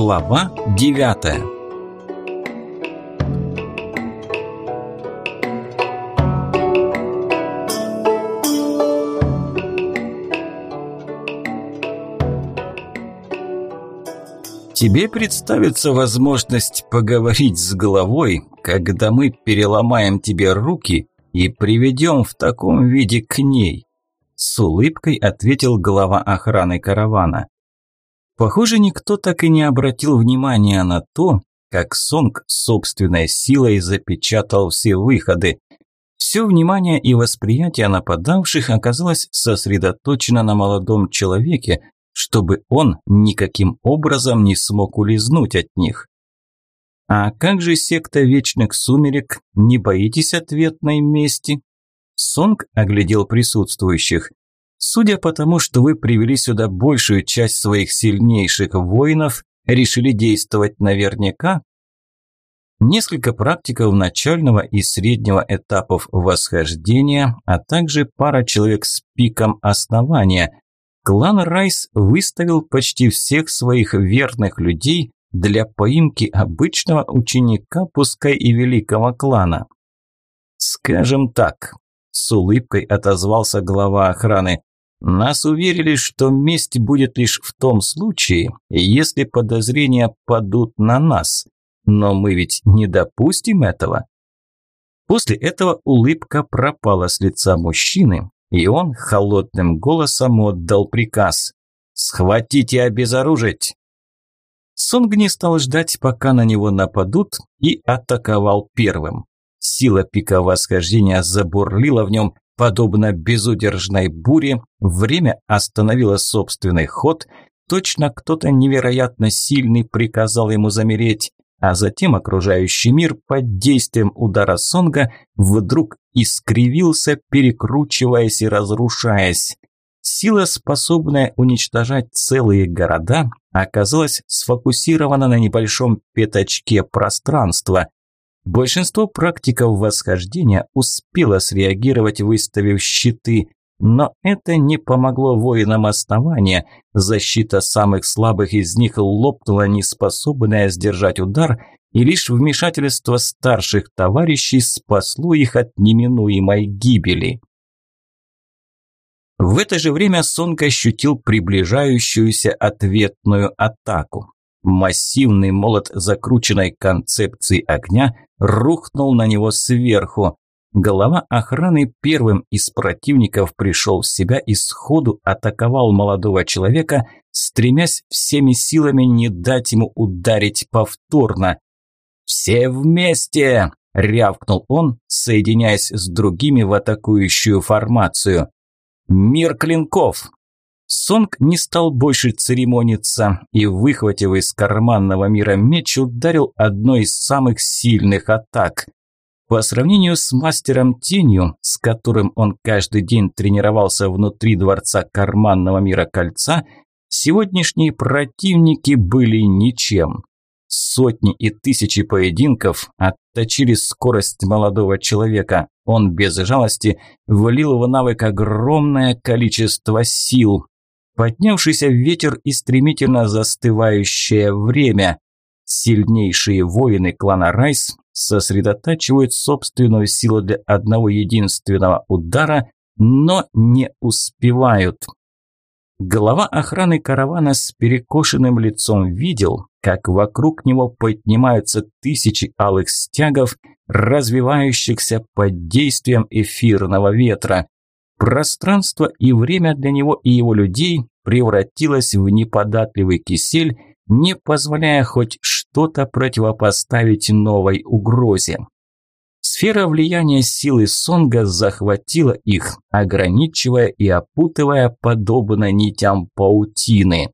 Глава девятая Тебе представится возможность поговорить с головой, когда мы переломаем тебе руки и приведем в таком виде к ней. С улыбкой ответил глава охраны каравана. Похоже, никто так и не обратил внимания на то, как Сонг собственной силой запечатал все выходы. Все внимание и восприятие нападавших оказалось сосредоточено на молодом человеке, чтобы он никаким образом не смог улизнуть от них. А как же секта Вечных Сумерек, не боитесь ответной мести? Сонг оглядел присутствующих. Судя по тому, что вы привели сюда большую часть своих сильнейших воинов, решили действовать наверняка? Несколько практиков начального и среднего этапов восхождения, а также пара человек с пиком основания. Клан Райс выставил почти всех своих верных людей для поимки обычного ученика, пускай и великого клана. Скажем так, с улыбкой отозвался глава охраны. Нас уверили, что месть будет лишь в том случае, если подозрения падут на нас. Но мы ведь не допустим этого. После этого улыбка пропала с лица мужчины, и он холодным голосом отдал приказ «Схватить и обезоружить!». Сонг не стал ждать, пока на него нападут, и атаковал первым. Сила пика восхождения забурлила в нем, Подобно безудержной буре, время остановило собственный ход, точно кто-то невероятно сильный приказал ему замереть, а затем окружающий мир под действием удара Сонга вдруг искривился, перекручиваясь и разрушаясь. Сила, способная уничтожать целые города, оказалась сфокусирована на небольшом пятачке пространства. Большинство практиков восхождения успело среагировать, выставив щиты, но это не помогло воинам основания. Защита самых слабых из них лопнула, неспособная сдержать удар, и лишь вмешательство старших товарищей спасло их от неминуемой гибели. В это же время Сонг ощутил приближающуюся ответную атаку. Массивный молот закрученной концепции огня рухнул на него сверху. Голова охраны первым из противников пришел в себя и сходу атаковал молодого человека, стремясь всеми силами не дать ему ударить повторно. «Все вместе!» – рявкнул он, соединяясь с другими в атакующую формацию. «Мир клинков! Сонг не стал больше церемониться и, выхватив из карманного мира меч, ударил одной из самых сильных атак. По сравнению с мастером Тенью, с которым он каждый день тренировался внутри дворца карманного мира кольца, сегодняшние противники были ничем. Сотни и тысячи поединков отточили скорость молодого человека. Он без жалости влил в навык огромное количество сил, поднявшийся ветер и стремительно застывающее время. Сильнейшие воины клана Райс сосредотачивают собственную силу для одного единственного удара, но не успевают. Глава охраны каравана с перекошенным лицом видел, как вокруг него поднимаются тысячи алых стягов, развивающихся под действием эфирного ветра. Пространство и время для него и его людей превратилось в неподатливый кисель, не позволяя хоть что-то противопоставить новой угрозе. Сфера влияния силы Сонга захватила их, ограничивая и опутывая подобно нитям паутины.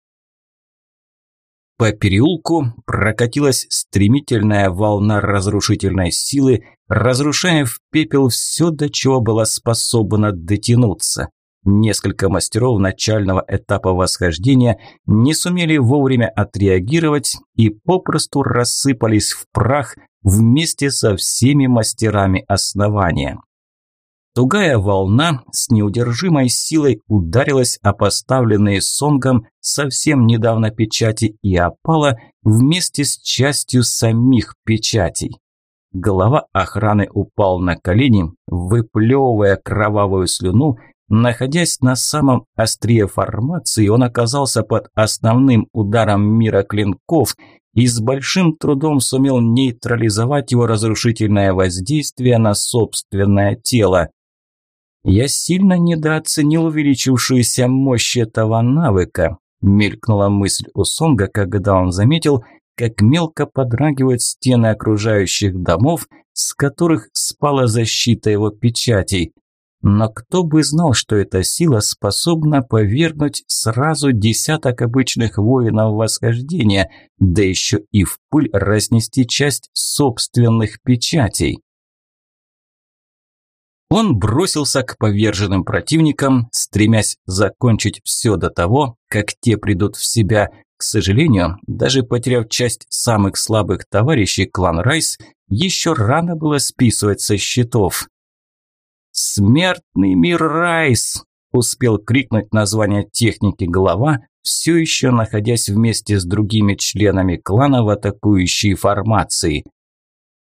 По переулку прокатилась стремительная волна разрушительной силы, разрушая в пепел все, до чего была способна дотянуться. Несколько мастеров начального этапа восхождения не сумели вовремя отреагировать и попросту рассыпались в прах вместе со всеми мастерами основания. Тугая волна с неудержимой силой ударилась о поставленные сонгом совсем недавно печати и опала вместе с частью самих печатей. Голова охраны упал на колени, выплевывая кровавую слюну, находясь на самом острие формации, он оказался под основным ударом мира клинков и с большим трудом сумел нейтрализовать его разрушительное воздействие на собственное тело. Я сильно недооценил увеличившуюся мощь этого навыка, мелькнула мысль у Сонга, когда он заметил, как мелко подрагивают стены окружающих домов, с которых спала защита его печатей. Но кто бы знал, что эта сила способна повергнуть сразу десяток обычных воинов восхождения, да еще и в пыль разнести часть собственных печатей. Он бросился к поверженным противникам, стремясь закончить все до того, как те придут в себя. К сожалению, даже потеряв часть самых слабых товарищей, клан Райс еще рано было списывать со счетов. «Смертный мир Райс!» – успел крикнуть название техники глава, все еще находясь вместе с другими членами клана в атакующей формации.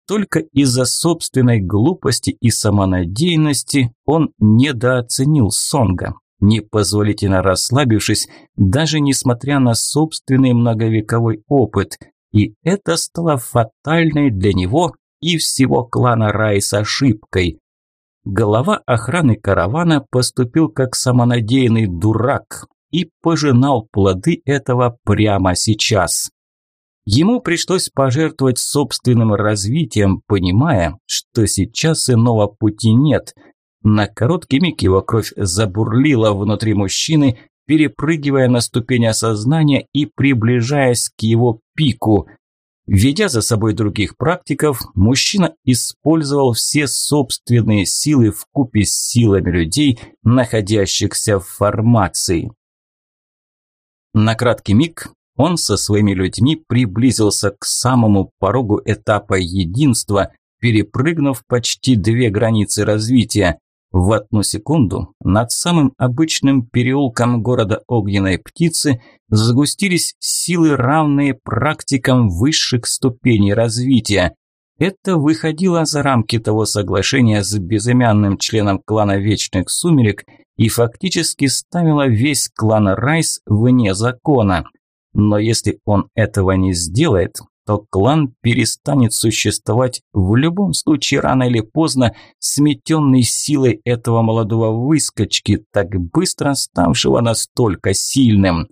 Только из-за собственной глупости и самонадеянности он недооценил Сонга, непозволительно расслабившись, даже несмотря на собственный многовековой опыт. И это стало фатальной для него и всего клана Райс ошибкой. Глава охраны каравана поступил как самонадеянный дурак и пожинал плоды этого прямо сейчас. Ему пришлось пожертвовать собственным развитием, понимая, что сейчас иного пути нет. На короткий миг его кровь забурлила внутри мужчины, перепрыгивая на ступень осознания и приближаясь к его пику. Ведя за собой других практиков, мужчина использовал все собственные силы в купе с силами людей, находящихся в формации. На краткий миг он со своими людьми приблизился к самому порогу этапа единства, перепрыгнув почти две границы развития. В одну секунду над самым обычным переулком города Огненной Птицы сгустились силы, равные практикам высших ступеней развития. Это выходило за рамки того соглашения с безымянным членом клана Вечных Сумерек и фактически ставило весь клан Райс вне закона – но если он этого не сделает, то клан перестанет существовать в любом случае рано или поздно, сметенный силой этого молодого выскочки, так быстро ставшего настолько сильным.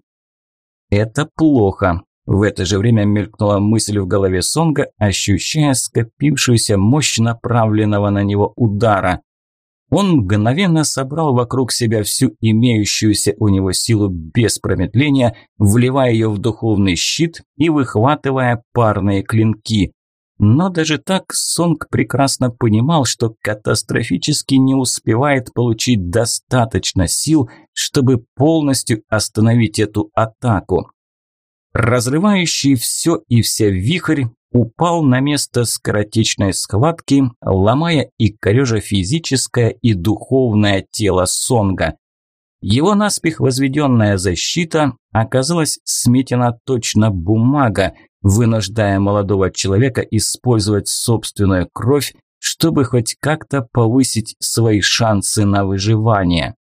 Это плохо. В это же время мелькнула мысль в голове Сонга, ощущая скопившуюся мощь направленного на него удара. Он мгновенно собрал вокруг себя всю имеющуюся у него силу без промедления, вливая ее в духовный щит и выхватывая парные клинки. Но даже так Сонг прекрасно понимал, что катастрофически не успевает получить достаточно сил, чтобы полностью остановить эту атаку. Разрывающий все и вся вихрь упал на место скоротечной схватки, ломая и корежа физическое и духовное тело Сонга. Его наспех возведенная защита оказалась сметена точно бумага, вынуждая молодого человека использовать собственную кровь, чтобы хоть как-то повысить свои шансы на выживание.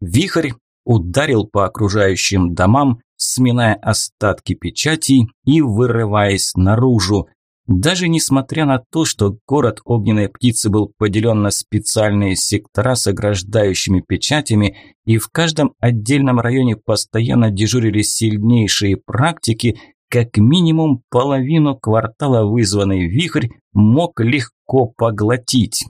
Вихрь ударил по окружающим домам, сминая остатки печатей и вырываясь наружу. Даже несмотря на то, что город огненной птицы был поделен на специальные сектора с ограждающими печатями, и в каждом отдельном районе постоянно дежурили сильнейшие практики, как минимум половину квартала вызванный вихрь мог легко поглотить.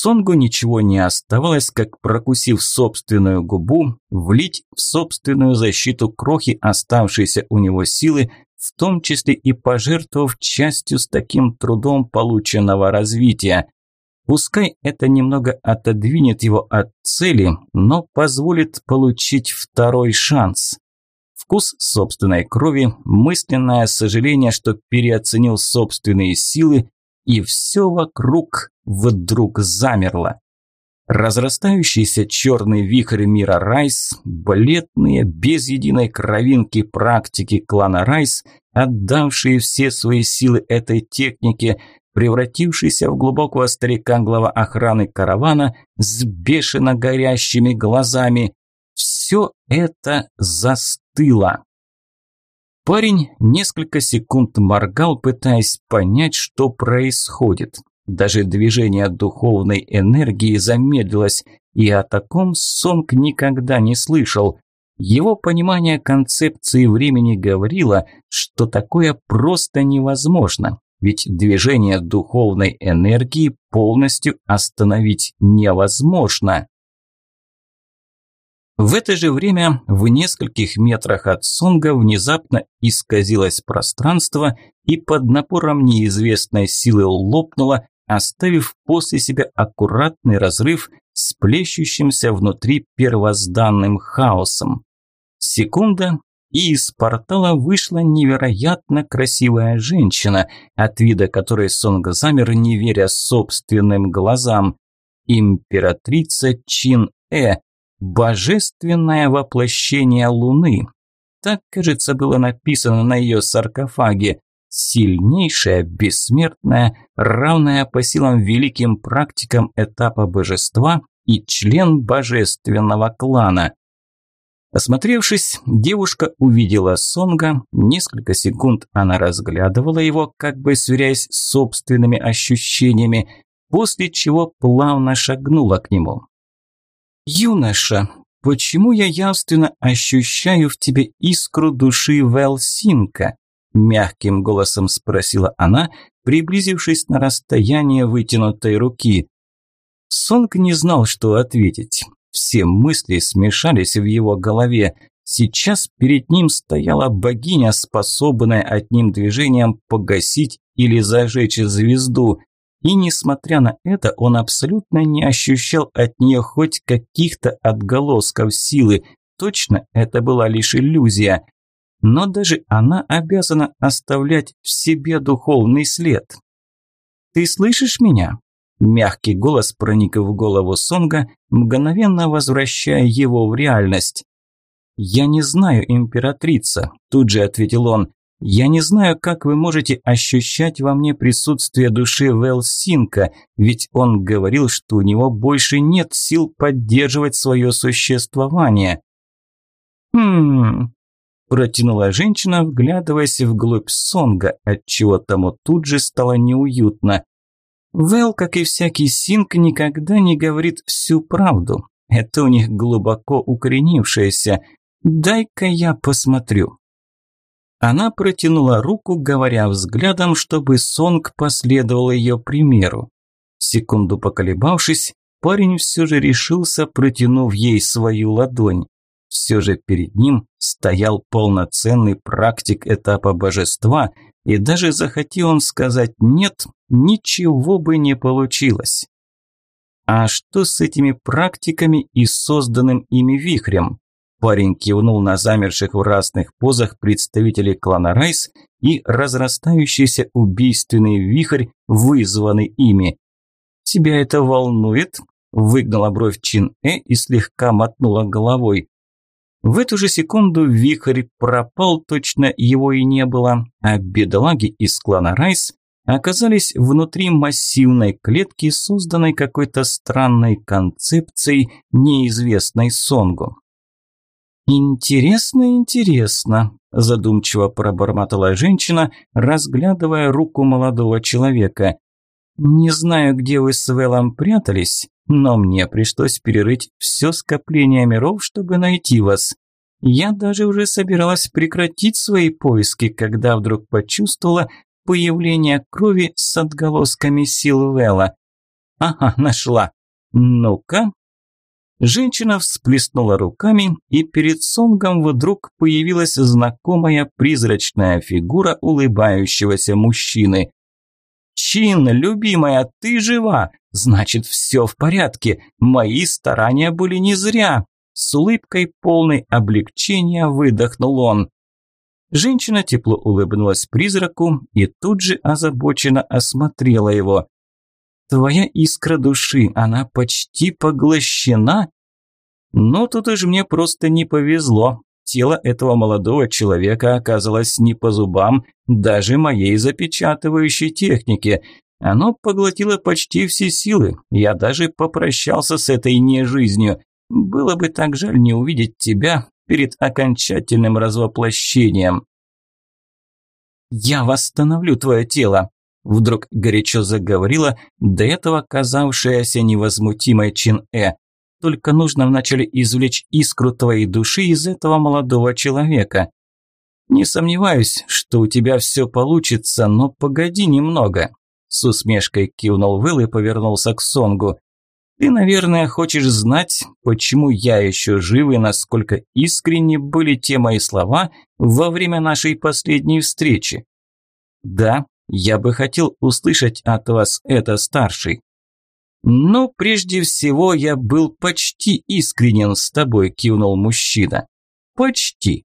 Сонгу ничего не оставалось, как прокусив собственную губу, влить в собственную защиту крохи оставшейся у него силы, в том числе и пожертвовав частью с таким трудом полученного развития. Пускай это немного отодвинет его от цели, но позволит получить второй шанс. Вкус собственной крови, мысленное сожаление, что переоценил собственные силы, и все вокруг вдруг замерло. Разрастающийся черный вихрь мира Райс, бледные, без единой кровинки практики клана Райс, отдавшие все свои силы этой технике, превратившийся в глубокого старика глава охраны каравана с бешено горящими глазами. Все это застыло. Парень несколько секунд моргал, пытаясь понять, что происходит. Даже движение духовной энергии замедлилось, и о таком Сонг никогда не слышал. Его понимание концепции времени говорило, что такое просто невозможно, ведь движение духовной энергии полностью остановить невозможно. В это же время в нескольких метрах от Сонга внезапно исказилось пространство и под напором неизвестной силы лопнуло, оставив после себя аккуратный разрыв с плещущимся внутри первозданным хаосом. Секунда, и из портала вышла невероятно красивая женщина, от вида которой Сонг замер, не веря собственным глазам. Императрица Чин-Э, божественное воплощение Луны. Так, кажется, было написано на ее саркофаге сильнейшая, бессмертная, равная по силам великим практикам этапа божества и член божественного клана. Осмотревшись, девушка увидела Сонга, несколько секунд она разглядывала его, как бы сверяясь с собственными ощущениями, после чего плавно шагнула к нему. «Юноша, почему я явственно ощущаю в тебе искру души Велсинка?» Мягким голосом спросила она, приблизившись на расстояние вытянутой руки. Сонг не знал, что ответить. Все мысли смешались в его голове. Сейчас перед ним стояла богиня, способная одним движением погасить или зажечь звезду. И несмотря на это, он абсолютно не ощущал от нее хоть каких-то отголосков силы. Точно, это была лишь иллюзия но даже она обязана оставлять в себе духовный след. «Ты слышишь меня?» Мягкий голос проник в голову Сонга, мгновенно возвращая его в реальность. «Я не знаю, императрица», – тут же ответил он. «Я не знаю, как вы можете ощущать во мне присутствие души Велсинка, ведь он говорил, что у него больше нет сил поддерживать свое существование». «Хм, Протянула женщина, вглядываясь вглубь Сонга, отчего тому тут же стало неуютно. Вэл, как и всякий Синг, никогда не говорит всю правду. Это у них глубоко укоренившееся. Дай-ка я посмотрю. Она протянула руку, говоря взглядом, чтобы Сонг последовал ее примеру. Секунду поколебавшись, парень все же решился, протянув ей свою ладонь. Все же перед ним стоял полноценный практик этапа божества, и даже захотел он сказать «нет», ничего бы не получилось. А что с этими практиками и созданным ими вихрем? Парень кивнул на замерших в разных позах представителей клана Райс и разрастающийся убийственный вихрь, вызванный ими. «Тебя это волнует?» – выгнала бровь Чин Э и слегка мотнула головой. В эту же секунду вихрь пропал, точно его и не было, а бедолаги из клана Райс оказались внутри массивной клетки, созданной какой-то странной концепцией, неизвестной Сонгу. «Интересно, интересно», – задумчиво пробормотала женщина, разглядывая руку молодого человека. «Не знаю, где вы с Велом прятались, но мне пришлось перерыть все скопление миров, чтобы найти вас. Я даже уже собиралась прекратить свои поиски, когда вдруг почувствовала появление крови с отголосками сил Вела. Ага, нашла. Ну-ка. Женщина всплеснула руками, и перед Сонгом вдруг появилась знакомая призрачная фигура улыбающегося мужчины. «Чин, любимая, ты жива! Значит, все в порядке. Мои старания были не зря. С улыбкой полной облегчения выдохнул он. Женщина тепло улыбнулась призраку и тут же озабоченно осмотрела его. «Твоя искра души, она почти поглощена?» «Ну, тут уж мне просто не повезло. Тело этого молодого человека оказалось не по зубам даже моей запечатывающей технике. Оно поглотило почти все силы. Я даже попрощался с этой нежизнью. Было бы так жаль не увидеть тебя перед окончательным развоплощением. «Я восстановлю твое тело», – вдруг горячо заговорила до этого казавшаяся невозмутимой Чин-Э. «Только нужно вначале извлечь искру твоей души из этого молодого человека. Не сомневаюсь, что у тебя все получится, но погоди немного». С усмешкой кивнул Выл и повернулся к Сонгу. Ты, наверное, хочешь знать, почему я еще жив и насколько искренни были те мои слова во время нашей последней встречи? Да, я бы хотел услышать от вас это, старший. Но прежде всего я был почти искренен с тобой, кивнул мужчина. Почти.